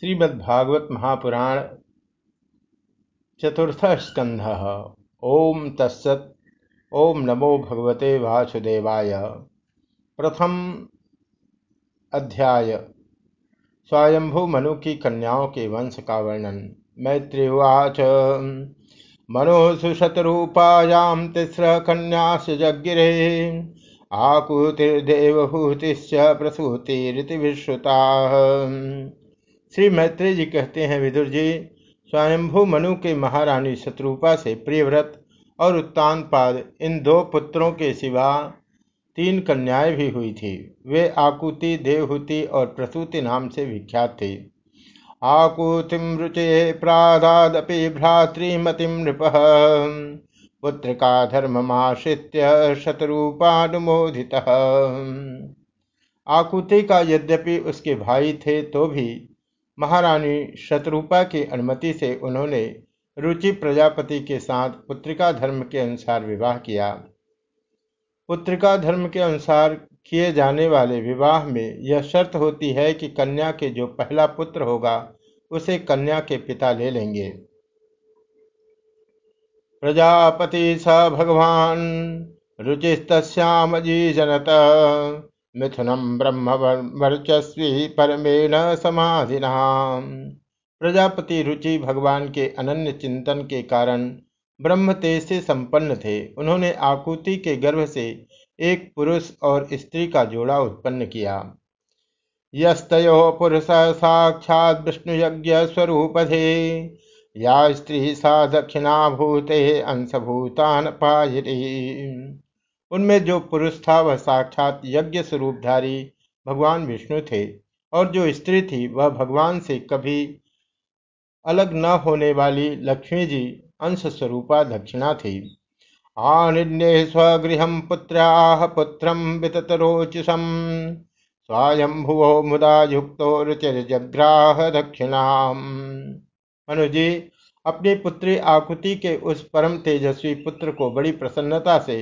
श्रीमद्भागवत महापुराण चतुर्थ स्कंध ओम तत्सत, ओम नमो भगवते वासुदेवाय। प्रथम अध्याय। स्वयंभू मनु की कन्याओं के वंश का वर्णन। मैत्रिवाच मनोसु शतरूपायां तिस्र कन्यास जगिरे आकुतिर्देवभूतिश्च प्रसूतिरितिविश्रुता श्री मैत्री जी कहते हैं, विदुर जी, स्वयंभू मनु के महारानी शत्रुपा से प्रियव्रत और उत्तानपाद, इन दो पुत्रों के सिवा तीन कन्याएँ भी हुई थी। वे आकुति, देवहूति और प्रसूति नाम से विख्यात थे। आकुतिम रुचे प्रादादपि भ्रातृमतिम नृप। पुत्र का धर्ममाश्रित्य शत्रुपानुमोदित। आकुति का यद्यपि उसके भाई थे तो भी महारानी शत्रुपा की अनुमति से उन्होंने रुचि प्रजापति के साथ पुत्रिका धर्म के अनुसार विवाह किया। पुत्रिका धर्म के अनुसार किए जाने वाले विवाह में यह शर्त होती है कि कन्या के जो पहला पुत्र होगा, उसे कन्या के पिता ले लेंगे। प्रजापति स भगवान रुचिस्तश्याम जी जनत। मिथुनम ब्रह्म वर्चस्वी परमेण समाधिना। प्रजापति रुचि भगवान के अनन्य चिंतन के कारण ब्रह्म तेज से संपन्न थे। उन्होंने आकुति के गर्भ से एक पुरुष और स्त्री का जोड़ा उत्पन्न किया। यस्तो पुरुष साक्षात विष्णु यज्ञ स्वरूपधे। या स्त्री सा दक्षिणा भूते अंशभूतान पायरी उनमें जो पुरुष था वह साक्षात यज्ञ स्वरूपधारी भगवान विष्णु थे, और जो स्त्री थी वह भगवान से कभी अलग न होने वाली लक्ष्मी जी अंश स्वरूपा दक्षिणा थी। आनिन्ये स्वगृह पुत्राह पुत्रम विततरोचिषम स्वयंभुवो मुदा युक्तो रुचिर्जग्राह दक्षिणा मनुजी अपनी पुत्री आकुति के उस परम तेजस्वी पुत्र को बड़ी प्रसन्नता से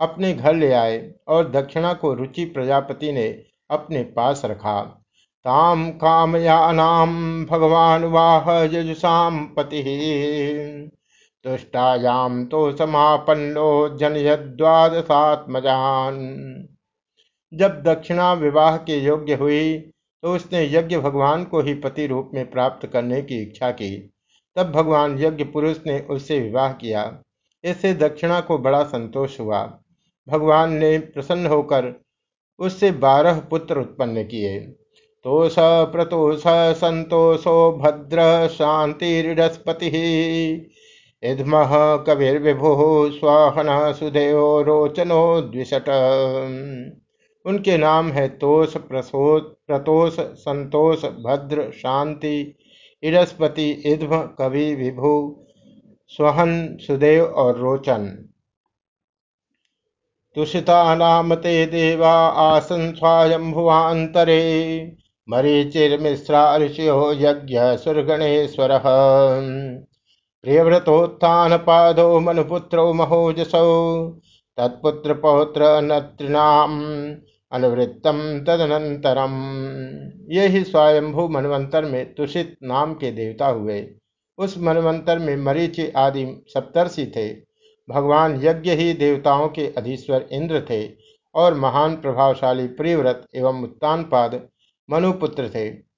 अपने घर ले आए और दक्षिणा को रुचि प्रजापति ने अपने पास रखा। ताम कामयानाम भगवान वाह यजुषाम पति। तुष्टायाम तो समापन्नो जनयद्वादशात्मजान जब दक्षिणा विवाह के योग्य हुई तो उसने यज्ञ भगवान को ही पति रूप में प्राप्त करने की इच्छा की। तब भगवान यज्ञ पुरुष ने उससे विवाह किया। इससे दक्षिणा को बड़ा संतोष हुआ। भगवान ने प्रसन्न होकर उससे बारह पुत्र उत्पन्न किए। तोष, प्रतोष, संतोषो, भद्र शांतिस्पति इधम कविर्विभु, स्वाहन सुदेव रोचनो, द्विषट। उनके नाम है तोष प्रतोष, संतोष, भद्र, शांति, इरस्पति इध्म कवि विभु स्वहन सुदेव और रोचन। तुषिता नाम ते देवा आसन स्वायंभुवान्तरे मरीचिर्मिश्रा ऋषियो यज्ञ सुरगणेश्वर। प्रियव्रतोत्थान पादो मनुपुत्रो महोजसौ। तत्पुत्र पौत्र नृणाम अनुवृत्तम तदनंतरम ये ही स्वयंभू मनवंतर में तुषित नाम के देवता हुए, उस मनवंतर में मरीचि आदि सप्तर्षि थे। भगवान यज्ञ ही देवताओं के अधीश्वर इंद्र थे और महान प्रभावशाली प्रियव्रत एवं उत्तान उत्तानपाद मनुपुत्र थे।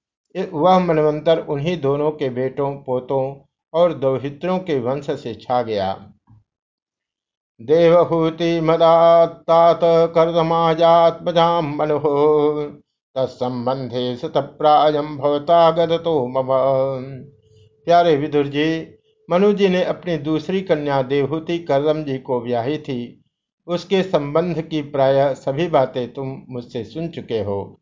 वह मनवंतर उन्हीं दोनों के बेटों, पोतों और दौहित्रों के वंश से छा गया। देवहूति मदात्तात कर्दमाजात्मजाम मनो। तत्संबंधे सुतप्रायम भवता गदतो मम। प्यारे विदुर जी मनु जी ने अपनी दूसरी कन्या देवहूति करदम जी को ब्याही थी। उसके संबंध की प्राय सभी बातें तुम मुझसे सुन चुके हो।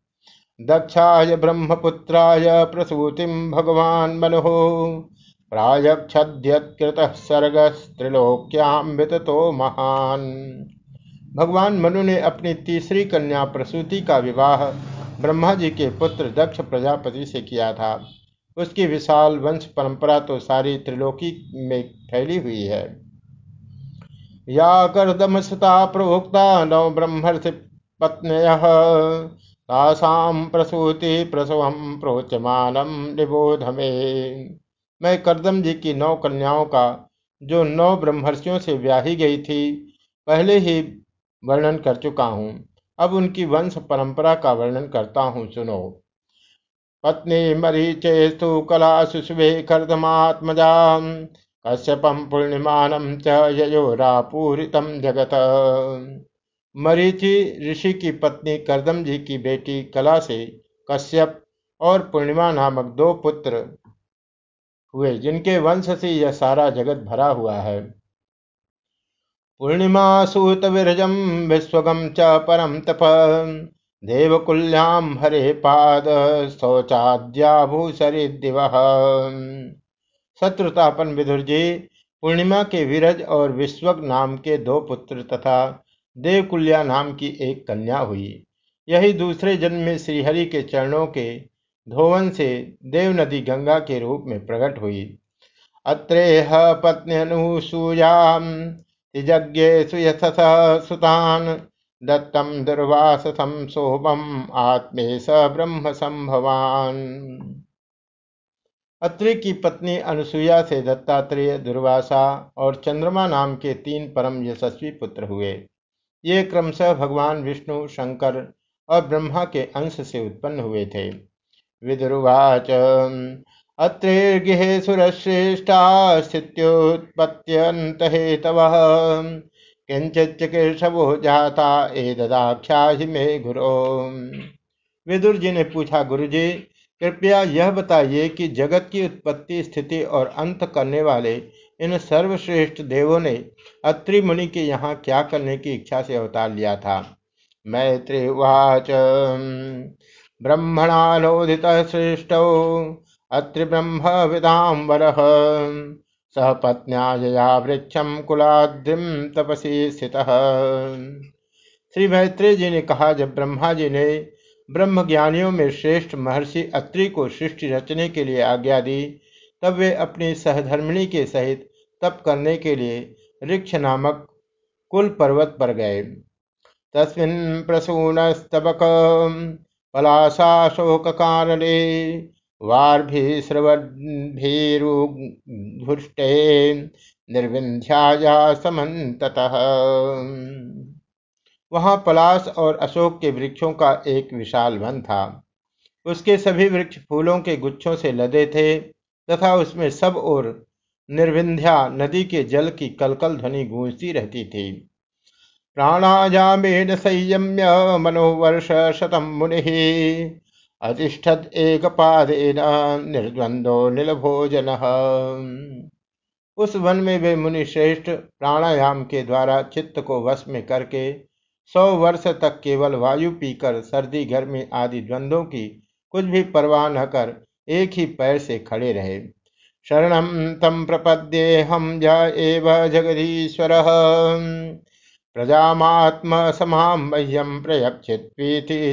दक्षाय ब्रह्मपुत्राय प्रसूतिम भगवान मनो। प्रायक्षद्यकृत सर्ग त्रिलोक्याम तो महान। भगवान मनु ने अपनी तीसरी कन्या प्रसूति का विवाह ब्रह्मा जी के पुत्र दक्ष प्रजापति से किया था। उसकी विशाल वंश परंपरा तो सारी त्रिलोकी में फैली हुई है। या कर्दम सुता प्रोक्ता नव ब्रह्मर्षि पत्न तासाम प्रसूति प्रसव प्रोच्यमानम निबोध में। मैं करदम जी की नौ कन्याओं का, जो नौ ब्रह्मर्षियों से ब्याही गई थी, पहले ही वर्णन कर चुका हूँ। अब उनकी वंश परंपरा का वर्णन करता हूँ, सुनो। पत्नी मरीचे मरीचेस्तु कला सुशुभे कर्दमात्मजा कश्यपम पूर्णिमानम च ययोरापूरितम जगत। मरीचि ऋषि की पत्नी करदम जी की बेटी कला से कश्यप और पूर्णिमा नामक दो पुत्र हुए, जिनके वंश से यह सारा जगत भरा हुआ है। पूर्णिमा सूत विरजम विश्वगम च परम तप। देवकुल्याम हरे पाद शौचाद्या भूसरि दिव शत्रुतापन विदुर जी, पूर्णिमा के विरज और विश्वक नाम के दो पुत्र तथा देवकुल्या नाम की एक कन्या हुई। यही दूसरे जन्म में श्रीहरि के चरणों के धोवन से देव नदी गंगा के रूप में प्रकट हुई। अत्रेह पत्न्यनुसूयाम तिजज्ञेषु यथस सुतान। दत्तम दुर्वाससम शोभम आत्मे स ब्रह्म संभवान अत्रि की पत्नी अनुसुईया से दत्तात्रेय दुर्वासा और चंद्रमा नाम के तीन परम यशस्वी पुत्र हुए। ये क्रमशः भगवान विष्णु, शंकर और ब्रह्मा के अंश से उत्पन्न हुए थे। विदुर्वाच अत्रेर्गृहे सुरश्रेष्ठा स्थित्योत्पत्त्यन्तहेतवः। किंचिच्चिकीर्षवो जाता, ए ददाख्या मे गुरु। विदुर जी ने पूछा गुरु जी कृपया यह बताइए कि जगत की उत्पत्ति, स्थिति और अंत करने वाले इन सर्वश्रेष्ठ देवों ने अत्रि मुनि के यहाँ क्या करने की इच्छा से अवतार लिया था? मैत्री मैत्रीवाच। ब्रह्मणानोदित श्रेष्ठ। अत्रि ब्रह्म विदाम्बर सह पत्न्या वृक्षम कुलाद्रिम तपसी स्थित। श्री मैत्रेय जी ने कहा, जब ब्रह्मा जी ने ब्रह्म ज्ञानियों में श्रेष्ठ महर्षि अत्रि को सृष्टि रचने के लिए आज्ञा दी, तब वे अपनी सहधर्मिणी के सहित तप करने के लिए ऋक्ष नामक कुल पर्वत पर गए। तस्मिन् प्रसूनस्तबक पलाशाशोक कारणे वार्भिस्रवद्भिरुघुष्टे निर्विंध्याया समन्ततः। वहाँ पलाश और अशोक के वृक्षों का एक विशाल वन था। उसके सभी वृक्ष फूलों के गुच्छों से लदे थे तथा उसमें सब ओर निर्विंध्या नदी के जल की कलकल ध्वनि गूंजती रहती थी। प्राणायामेन संयम्य मनोवर्ष शतम मुनि अतिष्ठत एक पादेन निर्द्वंदो नीलभोजन। उस वन में वे मुनि श्रेष्ठ प्राणायाम के द्वारा चित्त को वश में करके सौ वर्ष तक केवल वायु पीकर, सर्दी, गर्मी आदि द्वंद्वों की कुछ भी परवाह न कर एक ही पैर से खड़े रहे। शरण तम प्रपद्ये हम एव जगदीश्वर। प्रजामात्म समाम प्रयक्षित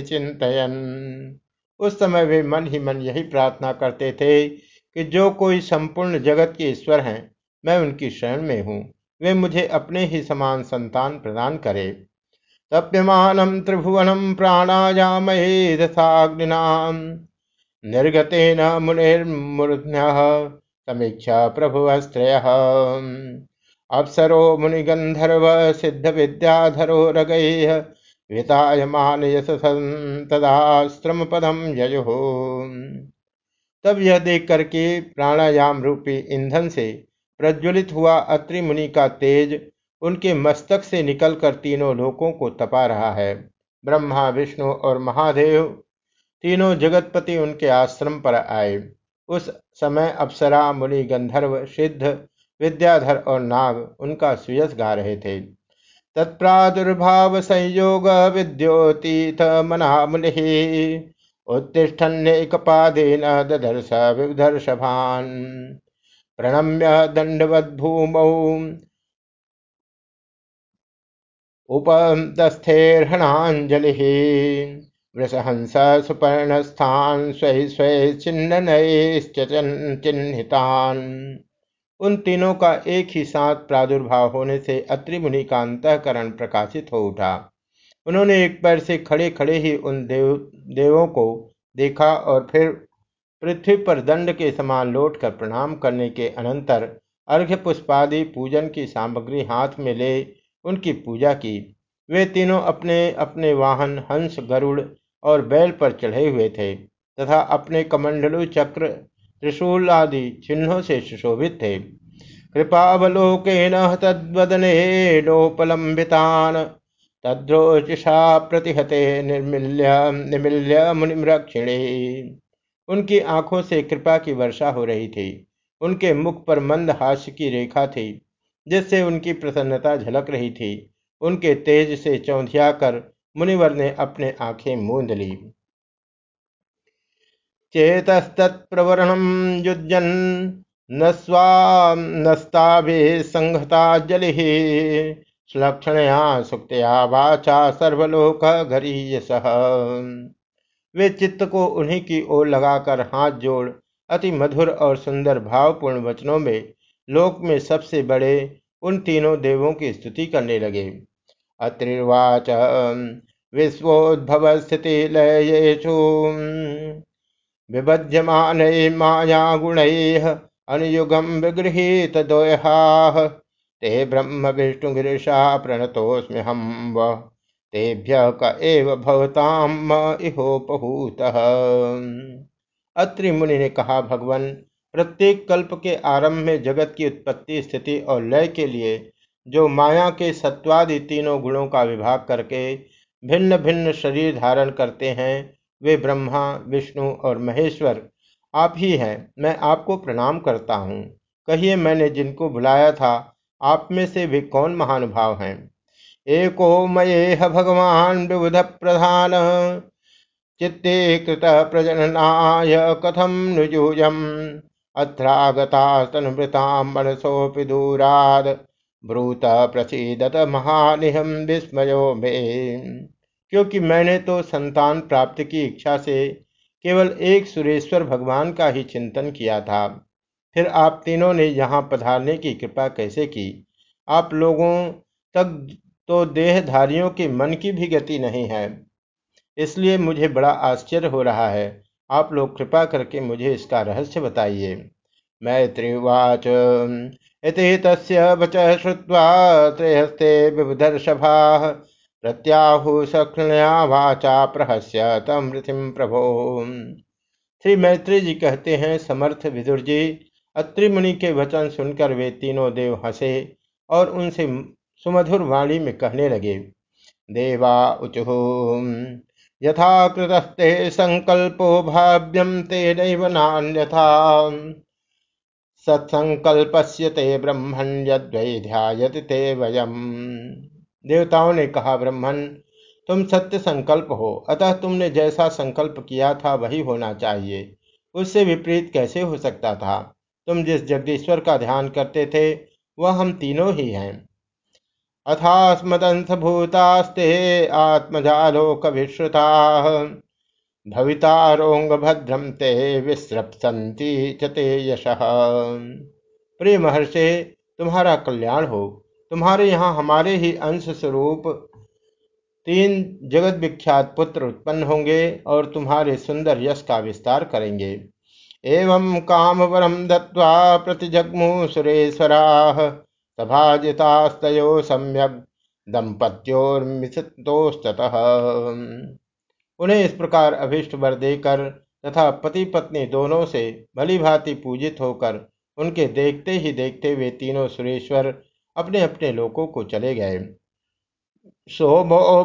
चिंतन उस समय वे मन ही मन यही प्रार्थना करते थे कि जो कोई संपूर्ण जगत के ईश्वर हैं, मैं उनकी शरण में हूँ। वे मुझे अपने ही समान संतान प्रदान करे। तप्यमानम त्रिभुवनम निर्गते न मुनिर्मूर्ध्य समीक्षा प्रभु प्रभुवस्त्रय। अप्सरो मुनिगंधर्व सिद्ध विद्याधरो पदम यजो तब यह देख करके प्राणायाम रूपी ईंधन से प्रज्वलित हुआ अत्रि मुनि का तेज उनके मस्तक से निकलकर तीनों लोकों को तपा रहा है। ब्रह्मा, विष्णु और महादेव तीनों जगतपति उनके आश्रम पर आए। उस समय अप्सरा, मुनि, गंधर्व, सिद्ध, विद्याधर और नाग उनका सुयस गा रहे थे। तत्प्रादुर्भाव संयोग विद्योतीत मना मुनि उत्तिष्ठन्नेकपादेन ददर्श विदर्शभान्। प्रणम्य दण्डवद्भूमौ उपदस्थेर्हणाञ्जलिः वृषहंस सुपर्णस्थान् स्वै स्वै चिन्ननैश्च चिन्हितान् उन तीनों का एक ही साथ प्रादुर्भाव होने से अत्रि मुनि का अंतकरण प्रकाशित हो उठा। उन्होंने एक पैर से खड़े खड़े ही उन देव, देवों को देखा और फिर पृथ्वी पर दंड के समान लौटकर प्रणाम करने के अनंतर अर्घ्य पुष्पादि पूजन की सामग्री हाथ में ले उनकी पूजा की। वे तीनों अपने अपने वाहन, हंस, गरुड़ और बैल पर चढ़े हुए थे तथा अपने कमंडलु चक्र त्रिशूल आदि चिन्हों से सुशोभित थे। कृपावलोकेन तद्वदने लोपलंबितान तद्रोचिषा प्रतिहते निर्मिल्य निमिल्य मुनिमरक्षिणी। उनकी आँखों से कृपा की वर्षा हो रही थी। उनके मुख पर मंद हास्य की रेखा थी, जिससे उनकी प्रसन्नता झलक रही थी। उनके तेज से चौंधिया कर मुनिवर ने अपने आँखें मूंद ली। चेतस्तत्प्रवरणम युजन न संघता जलि। सुलक्षणया सुक्तया वाचा सर्वलोक घरीयस वे चित्त को उन्हीं की ओर लगाकर हाथ जोड़ अति मधुर और सुंदर भावपूर्ण वचनों में लोक में सबसे बड़े उन तीनों देवों की स्तुति करने लगे। अत्रिवाच विश्वोद्भव स्थिति लयेशु विभज्यमान गुण अनुयुगम विगृहित दोहा ते ब्रह्म विष्णु गिरीशा हम तेभ्य क एव भवताम इहोपहूत। अत्रि मुनि ने कहा, भगवान, प्रत्येक कल्प के आरंभ में जगत की उत्पत्ति, स्थिति और लय के लिए जो माया के सत्वादि तीनों गुणों का विभाग करके भिन्न भिन्न शरीर धारण करते हैं वे ब्रह्मा, विष्णु और महेश्वर आप ही हैं, मैं आपको प्रणाम करता हूँ। कहिए मैंने जिनको बुलाया था, आप में से वे कौन महानुभाव हैं? एको मयेह भगवान विबुध प्रधान चित्ते कृत प्रजननाय कथम नुजूयम। अत्रागतास्तनुभृतां मनसोऽपि दूराद। ब्रूत प्रसीदत महानिहम विस्मयो मे। क्योंकि मैंने तो संतान प्राप्ति की इच्छा से केवल एक सुरेश्वर भगवान का ही चिंतन किया था। फिर आप तीनों ने यहाँ पधारने की कृपा कैसे की? आप लोगों तक तो देहधारियों के मन की भी गति नहीं है। इसलिए मुझे बड़ा आश्चर्य हो रहा है। आप लोग कृपा करके मुझे इसका रहस्य बताइए। मैत्रिवाच। इति तस्य वच श्रुत्वा त्रयस्ते विबुधर्षभा प्रत्याहु सक्षणया वाचा प्रहस्य तम प्रभो। श्री मैत्री जी कहते हैं, समर्थ विदुर जी अत्रि मुनि के वचन सुनकर वे तीनों देव हंसे और उनसे सुमधुर वाणी में कहने लगे, देवा उचु यथा कृतस्ते संकल्पो भाव्यम तेन नान्यथा। सत्संकल्पस्य ते ब्रह्मण्य यद्वै ध्यायत ते वयम। देवताओं ने कहा ब्रह्मण तुम सत्य संकल्प हो, अतः तुमने जैसा संकल्प किया था वही होना चाहिए। उससे विपरीत कैसे हो सकता था? तुम जिस जगदीश्वर का ध्यान करते थे, वह हम तीनों ही हैं। अथास्मदंश भूतास्ते आत्मजालोक विश्रुता आत्मजालोकविश्रुता भवितारोंगभद्रम ते विस्रपसंती चते यश। प्रिय महर्षि, तुम्हारा कल्याण हो। तुम्हारे यहाँ हमारे ही अंश स्वरूप तीन जगत विख्यात पुत्र उत्पन्न होंगे और तुम्हारे सुंदर यश का विस्तार करेंगे। एवं काम वरम दत्वा प्रतिजग्मु सुरेश्वरा सभाजितास्तयो सम्यक दंपत्योर्मितोस्तः उन्हें इस प्रकार अभिष्ट वर देकर तथा पति पत्नी दोनों से भली भांति पूजित होकर उनके देखते ही देखते वे तीनों सुरेश्वर अपने अपने लोकों को चले गए। सोमो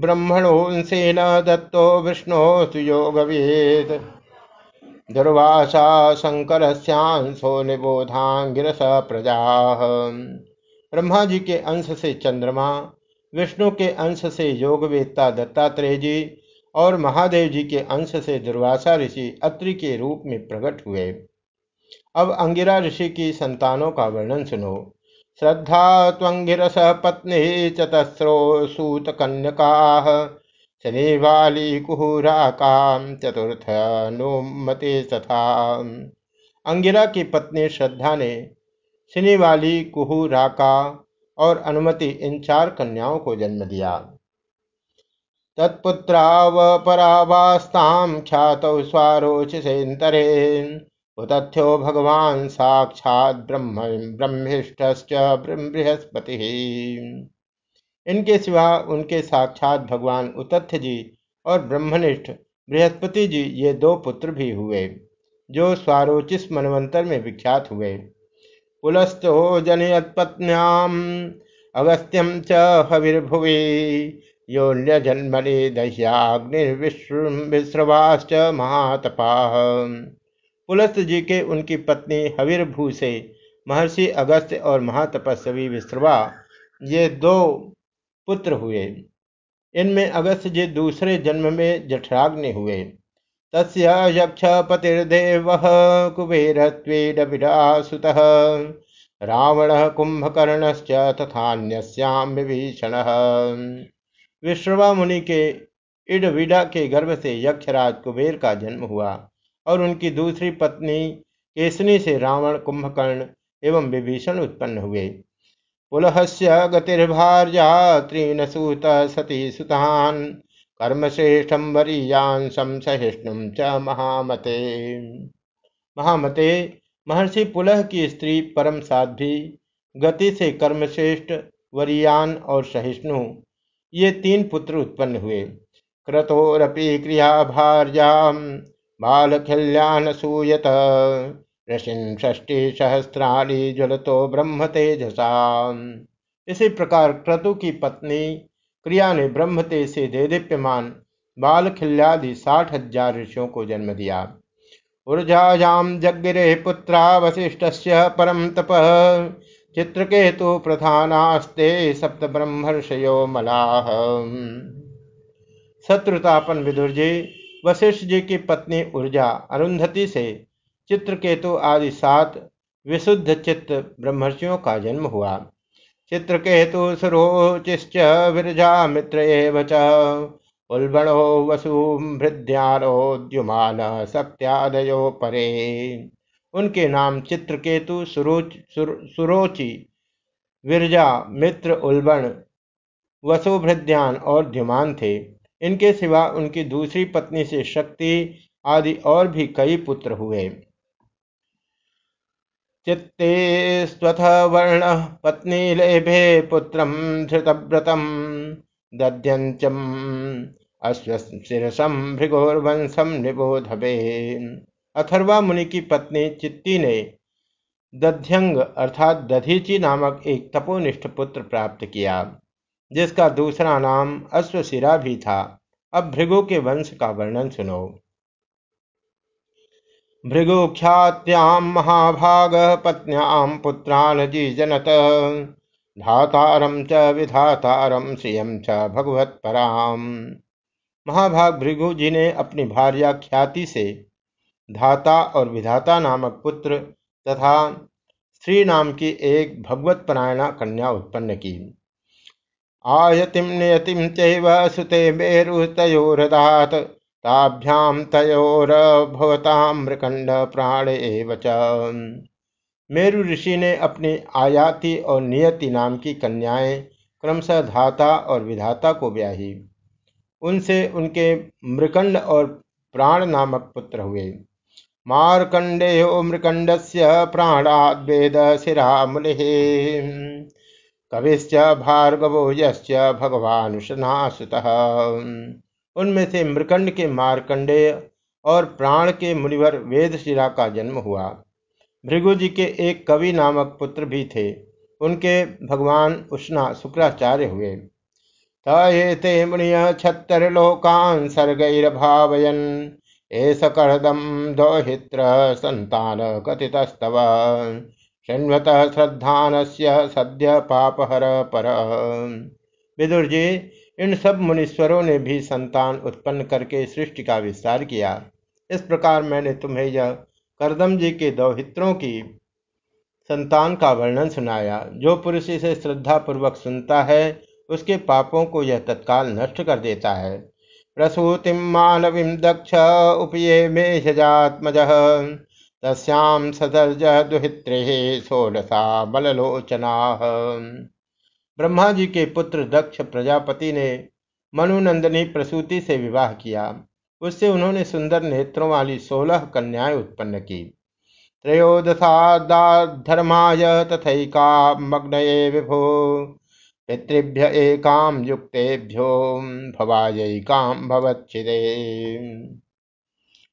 ब्रह्मणोंसेन दत्तो विष्णु सुयोगवेद दुर्वासा शंकर शंकरस्यांशो निबोधांगिरस प्रजा। ब्रह्मा जी के अंश से चंद्रमा, विष्णु के अंश से योगवेत्ता दत्तात्रेय जी और महादेव जी के अंश से दुर्वासा ऋषि अत्रि के रूप में प्रकट हुए। अब अंगिरा ऋषि की संतानों का वर्णन सुनो। श्रद्धा त्वंगिरस पत्नी चतस्रो सूत कन्यका शनिवाली कुहुराकाम चतुर्थ अनुमति तथा अंगिरा की पत्नी श्रद्धा ने शनिवाली कुहू राका और अनुमति इन चार कन्याओं को जन्म दिया। तत्पुत्रावपरावास्तां ख्यातौ स्वारोचिसेन्तरे उतथ्यो भगवान साक्षात ब्रह्म ब्रह्मिष्ठ बृहस्पति। इनके सिवा उनके साक्षात भगवान उतथ्य जी और ब्रह्मनिष्ठ बृहस्पति जी ये दो पुत्र भी हुए, जो स्वारोचिस मनवंतर में विख्यात हुए। पुलस्तो जनयत्पत्न्याम अगस्त्यम च हविर्भुवि, योन्यजन्मनि दह्याग्निर्विश्रवाश्च महातपा। पुलस्त जी के उनकी पत्नी हविर्भू से महर्षि अगस्त्य और महातपस्वी विश्रवा, ये दो पुत्र हुए। इनमें अगस्त जी दूसरे जन्म में जठराग्नि हुए। तस्य यक्षपतिर्देवः कुबेरत्वेडविडासुतः रावणः कुंभकर्णश्च तथान्यस्याम विभीषण। विश्रवा मुनि के इडविडा के गर्भ से यक्षराज कुबेर का जन्म हुआ। और उनकी दूसरी पत्नी केसनी से रावण कुंभकर्ण एवं विभीषण उत्पन्न हुए। पुलहस्य गतिर्भार्या त्रीन सूत सती सुतान कर्मश्रेष्ठम वरीयांशम सहिष्णुम च महामते। महामते, महर्षि पुलह की स्त्री परम साध्वी गति से कर्मश्रेष्ठ, वरियान और सहिष्णु, ये तीन पुत्र उत्पन्न हुए। क्रतोरपि क्रिया भार्या बालखल्यान सूयत ऋषिन षष्टि सहस्राणी ज्वलतो ब्रह्म तेजसा। इसी प्रकार क्रतु की पत्नी क्रिया ने ब्रह्म तेज से देदीप्यमान बाल खिल्यादि साठ हज़ार ऋषियों को जन्म दिया। ऊर्जायाम जगिरे पुत्रा वशिष्ठ परम तप। चित्रकेतु प्रधानास्ते सप्त ब्रह्मर्षयो मलाह शत्रुतापन विदुर जी वशिष्ठ जी की पत्नी ऊर्जा अरुंधति से चित्रकेतु आदि सात विशुद्ध चित्त ब्रह्मर्षियों का जन्म हुआ। चित्रकेतु सुरोचिश्च विरजा मित्र उल्बणो वसुभृद्यानोद्युमान सत्यादयो परे। उनके नाम चित्रकेतु सुरोच सुर, सुरोचि विरजा मित्र उल्बण वसुभृद्यान और द्युमान थे। इनके सिवा उनकी दूसरी पत्नी से शक्ति आदि और भी कई पुत्र हुए। चित्ते स्वथ वर्ण पत्नी लेभे पुत्र धृतव्रतम दध्यंचम अश्वशिरसम भृगोर्वंशम निबोधवे। अथर्वा मुनि की पत्नी चित्ती ने दध्यंग अर्थात दधीची नामक एक तपोनिष्ठ पुत्र प्राप्त किया। जिसका दूसरा नाम अश्वशिरा भी था। अब भृगु के वंश का वर्णन सुनो। भृगुख्यात्यां महाभाग पत्न्याम पत्न्यां पुत्रान् जीजनत। धातारम च विधातारम श्रियम च भगवत्पराम महाभाग भृगु जी ने अपनी भार्या ख्याति से धाता और विधाता नामक पुत्र तथा श्री नाम की एक भगवत परायणा कन्या उत्पन्न की। आयतिम नियतिम चैव सुते मेरुतयोरदात ताभ्याम तयोरभवताम मृकंड प्राण एव मेरु ऋषि ने अपनी आयाति और नियति नाम की कन्याएँ क्रमशः धाता और विधाता को ब्याही। उनसे उनके मृकंड और प्राण नामक पुत्र हुए। मारकंडेयो मृकंड से शिरा मुनि कविश्च भार्गवो यश्च भगवान उनमें से मृकंड के मारकंडेय और प्राण के मुनिवर वेदशिरा का जन्म हुआ। भृगु जी के एक कवि नामक पुत्र भी थे। उनके भगवान उष्णा शुक्राचार्य हुए। ते मुनिय छत्तरलोकान सर्गैर्भावयन। एस कर्दम दौहित्र संतान कथितस्तव। शृण्वत श्रद्धान सद्य पापहर पर। विदुर जी, इन सब मुनीश्वरों ने भी संतान उत्पन्न करके सृष्टि का विस्तार किया। इस प्रकार मैंने तुम्हें यह करदम जी के दौहित्रों की संतान का वर्णन सुनाया। जो पुरुष इसे श्रद्धापूर्वक सुनता है, उसके पापों को यह तत्काल नष्ट कर देता है। प्रसूतिम मानवीम दक्ष उपये मेषजात्मज। तस्याम सदर्ज दुहित्रे षोडशा बललोचना। ब्रह्मा जी के पुत्र दक्ष प्रजापति ने मनुनंदनी प्रसूति से विवाह किया। उससे उन्होंने सुंदर नेत्रों वाली सोलह कन्याएँ उत्पन्न की। त्रयोदशा त्रयोदशाधर्माय तथैका मग्नये विभो, पितृभ्य एकाम युक्तेभ्यो भवायिकाम भवच्छिदे।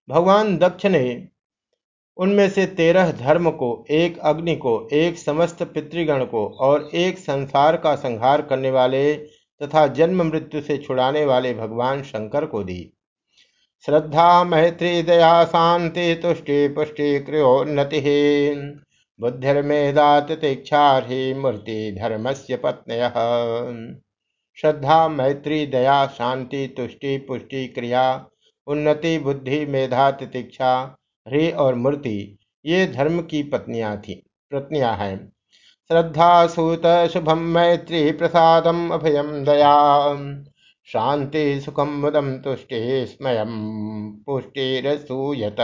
भगवान दक्ष ने उनमें से तेरह धर्म को, एक अग्नि को, एक समस्त पितृगण को और एक संसार का संहार करने वाले तथा जन्म मृत्यु से छुड़ाने वाले भगवान शंकर को दी। श्रद्धा मैत्री दया शांति तुष्टि पुष्टि क्रियोन्नति बुद्धिर्मेधा तितिक्षार्हि मूर्ति से पत्न श्रद्धा मैत्री दया शांति तुष्टि पुष्टि क्रिया उन्नति बुद्धि मेधा तितिक्षा ह्री और मूर्ति, ये धर्म की पत्नियाँ थी। पत्नियाँ हैं। श्रद्धा सूत शुभम मैत्री प्रसादम अभयम दया। शांति सुखम मुदम तुष्टि स्मयम पुष्टिरसूयत।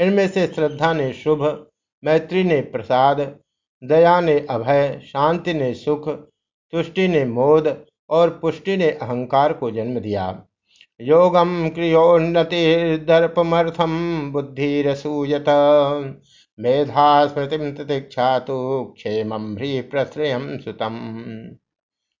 इनमें से श्रद्धा ने शुभ, मैत्री ने प्रसाद, दया ने अभय, शांति ने सुख, तुष्टि ने मोद और पुष्टि ने अहंकार को जन्म दिया। योगम क्रियोन्नतिर्दर्पमर्थम बुद्धिसूयत मेधा स्मृति प्रतीक्षा तो क्षेम ह्री प्रश्रय सुतम।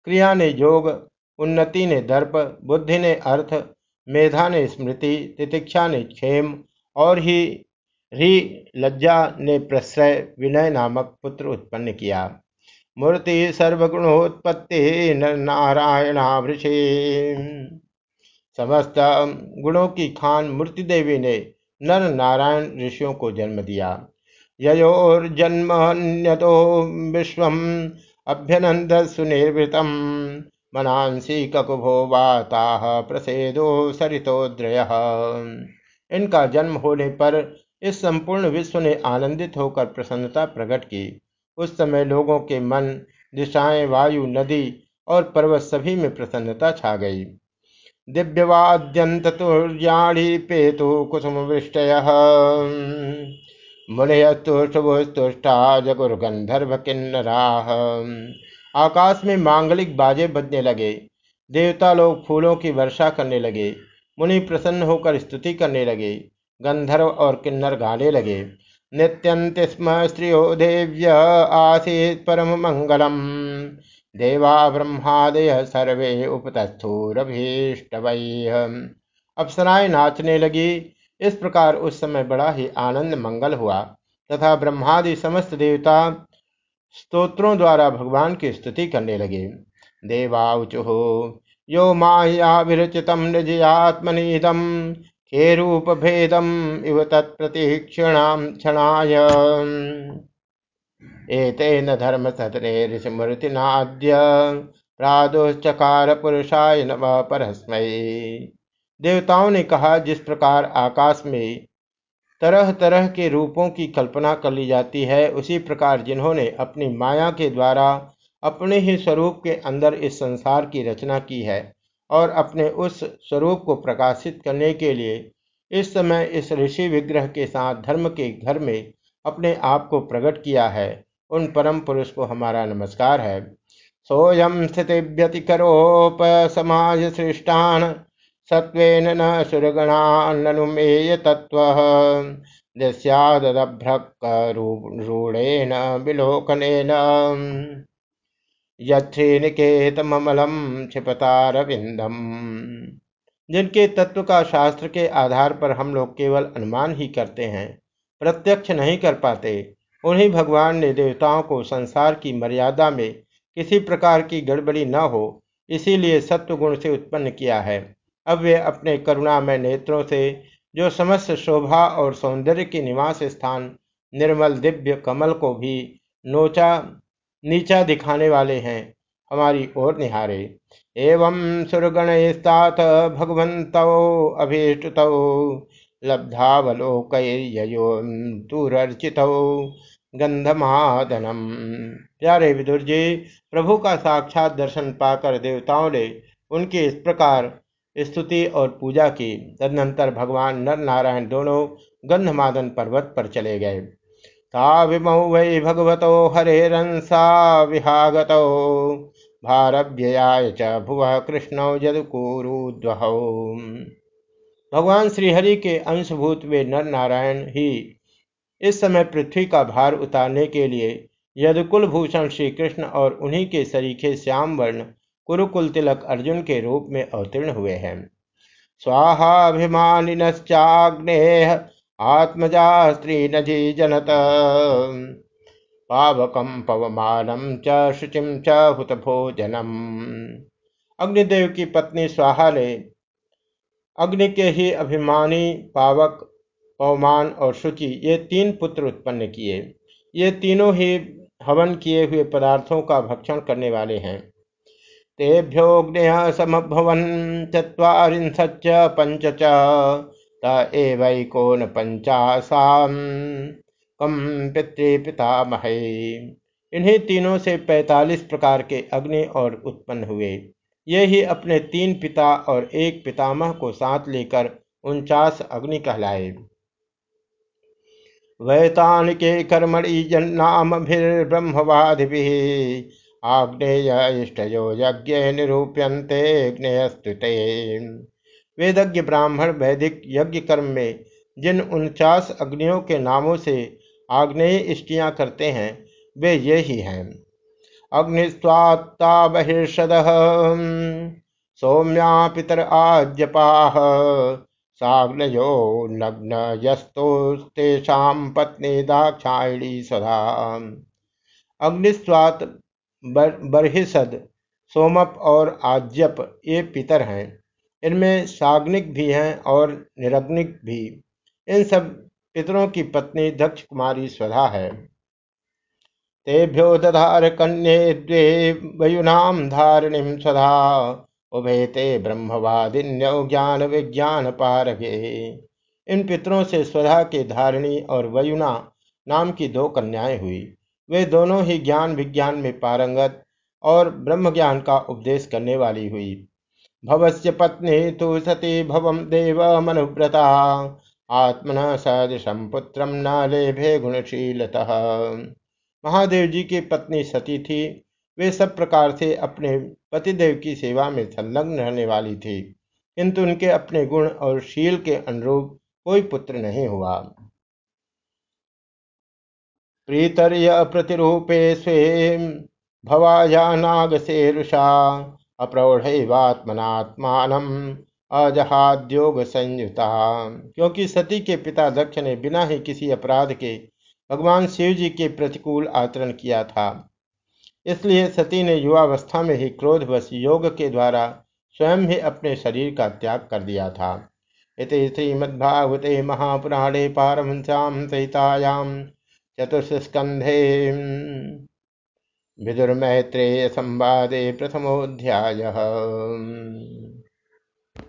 क्रिया ने योग, उन्नति ने दर्प, बुद्धि ने अर्थ, मेधा ने स्मृति, तितिक्षा ने क्षेम और ही ह्री लज्जा ने प्रश्रय, विनय नामक पुत्र उत्पन्न किया। मूर्ति सर्वगुणोत्पत्ति नारायणाभृषे समस्त गुणों की खान मूर्ति देवी ने नर नारायण ऋषियों को जन्म दिया। ययोर्जन्मन्यतो विश्व अभ्यनंद सुनिर्वृतम। मनांसी ककुभो वाता प्रसेदो सरितोद्रय इनका जन्म होने पर इस संपूर्ण विश्व ने आनंदित होकर प्रसन्नता प्रकट की। उस समय लोगों के मन, दिशाएँ, वायु, नदी और पर्वत सभी में प्रसन्नता छा गई। दिव्यवाद्यन्तुर्याणि पेतु कुसुमवृष्टयः। मुनयस्तुष्टुभुस्तुष्टा जगुर्गंधर्व किन्नराह आकाश में मांगलिक बाजे बजने लगे देवता लोग फूलों की वर्षा करने लगे, मुनि प्रसन्न होकर स्तुति करने लगे, गंधर्व और किन्नर गाने लगे। नित्यंत स्म स्त्रियो देव्य आसीत परम मंगलम देवा ब्रह्मादय सर्वे उपतस्थूरभीष्टवैः। अप्सराएँ नाचने लगी। इस प्रकार उस समय बड़ा ही आनंद मंगल हुआ। तथा ब्रह्मादि समस्त देवता स्तोत्रों द्वारा भगवान की स्तुति करने लगे। देवाचु यो माया विरचितम निजयात्मनिदम के रूप भेदम, इव तत्प्रतिक्षणाम क्षणाय। एतेन धर्मसदने ऋषिमूर्तिनाद्य प्रादुश्चकार पुरुषाय नम परस्मयी देवताओं ने कहा, जिस प्रकार आकाश में तरह तरह के रूपों की कल्पना कर ली जाती है, उसी प्रकार जिन्होंने अपनी माया के द्वारा अपने ही स्वरूप के अंदर इस संसार की रचना की है और अपने उस स्वरूप को प्रकाशित करने के लिए इस समय इस ऋषि विग्रह के साथ धर्म के घर में अपने आप को प्रकट किया है। उन परम पुरुष को हमारा नमस्कार है। सोयम स्थिति व्यतिकरोप समाज सृष्टान सत्वेन न सुरगणानुमेय तत्व दस्यादभ्रूढ़ेन विलोकनेन। यथ्रीनिकेतमलम क्षिपतारविंदम जिनके तत्व का शास्त्र के आधार पर हम लोग केवल अनुमान ही करते हैं। प्रत्यक्ष नहीं कर पाते। उन्हीं भगवान ने देवताओं को संसार की मर्यादा में किसी प्रकार की गड़बड़ी न हो, इसीलिए सत्व गुण से उत्पन्न किया है। अब वे अपने करुणामय नेत्रों से, जो समस्त शोभा और सौंदर्य के निवास स्थान, निर्मल दिव्य कमल को भी नोचा, नीचा दिखाने वाले हैं, हमारी ओर निहारे। एवं सुरगणस्तात भगवंत अभीष्ट लब्धावलोकर्चित गंधमादनम प्यारे विदुर जी प्रभु का साक्षात दर्शन पाकर देवताओं ने उनकी इस प्रकार स्तुति और पूजा की। तदनंतर भगवान नर नारायण दोनों गंधमादन पर्वत पर चले गए। ता विमौ वै भगवतो हरेरंसा विहागत। भारव्ययाय भुव कृष्ण यदुकुरुद्वहौ भगवान श्रीहरि के अंशभूत वे नर नारायण ही। इस समय पृथ्वी का भार उतारने के लिए यदुकुल भूषण श्री कृष्ण और उन्हीं के सरीखे श्याम वर्ण कुरुकुल तिलक अर्जुन के रूप में अवतीर्ण हुए हैं। स्वाहाभिमानिनश्चाग्नेह आत्मजा स्त्री नजी जनत। पावकम पवमानम च शुचिम च हुत भोजनम अग्निदेव की पत्नी स्वाहा ने अग्नि के ही अभिमानी, पावक, पवमान और शुचि, ये तीन पुत्र उत्पन्न किए। ये तीनों ही हवन किए हुए पदार्थों का भक्षण करने वाले हैं। तेभ्योग्नय समभवन चुरींसच पंच एवैकोन पंचाशाम कम पितृ पितामह। इन्हीं तीनों से पैतालीस प्रकार के अग्नि और उत्पन्न हुए। ये ही अपने तीन पिता और एक पितामह को साथ लेकर उनचास अग्नि कहलाए। वैतान के कर्मणि ब्रह्मवादि आग्नेय इष्टयो यज्ञ निरूप्यंते वेदज्ञ ब्राह्मण वैदिक यज्ञ कर्म में जिन उनचास अग्नियों के नामों से आग्नेय इष्टियाँ करते हैं, वे ये ही हैं। अग्निस्वात्ता बहिर्षद सौम्या पितर आज्यपाह साग्नयो नग्न यस्तोस्तेषाम पत्नी दाक्षायणी सदा। अग्निस्वात बरहिसद, सोमप और आज्यप ये पितर हैं। इनमें साग्निक भी हैं और निरग्निक भी। इन सब पितरों की पत्नी दक्ष कुमारी स्वधा है। तेभ्यो दधार कन्ये द्वे वयुनाम धारिणीम स्वधा उभे ते ब्रह्मवादिन्यो ज्ञान विज्ञान पारगे इन पितरों से स्वधा के धारिणी और वयुना नाम की दो कन्याएँ हुई। वे दोनों ही ज्ञान विज्ञान में पारंगत और ब्रह्म ज्ञान का उपदेश करने वाली हुई। भवस्य पत्नी तो सती भवम देव मनुव्रता। आत्मन सदृशम पुत्रम न लेभे गुणशीलतः। महादेव जी की पत्नी सती थी। वे सब प्रकार से अपने पतिदेव की सेवा में संलग्न रहने वाली थी। किंतु उनके अपने गुण और शील के अनुरूप कोई पुत्र नहीं हुआ। प्रीतर्य प्रतिरूपे स्वे भवाया नाग से ऋषा अप्रौढ़वात्मनात्मान अजहाद्योग संयुता क्योंकि सती के पिता दक्ष ने बिना ही किसी अपराध के भगवान शिव जी के प्रतिकूल आचरण किया था। इसलिए सती ने युवावस्था में ही क्रोधवश योग के द्वारा स्वयं ही अपने शरीर का त्याग कर दिया था। इति श्रीमद्भागवते महापुराणे पारमश्याम सहितायाम चतुर्थस्कंधे विदुर्मैत्रेय संवादे प्रथमोध्याय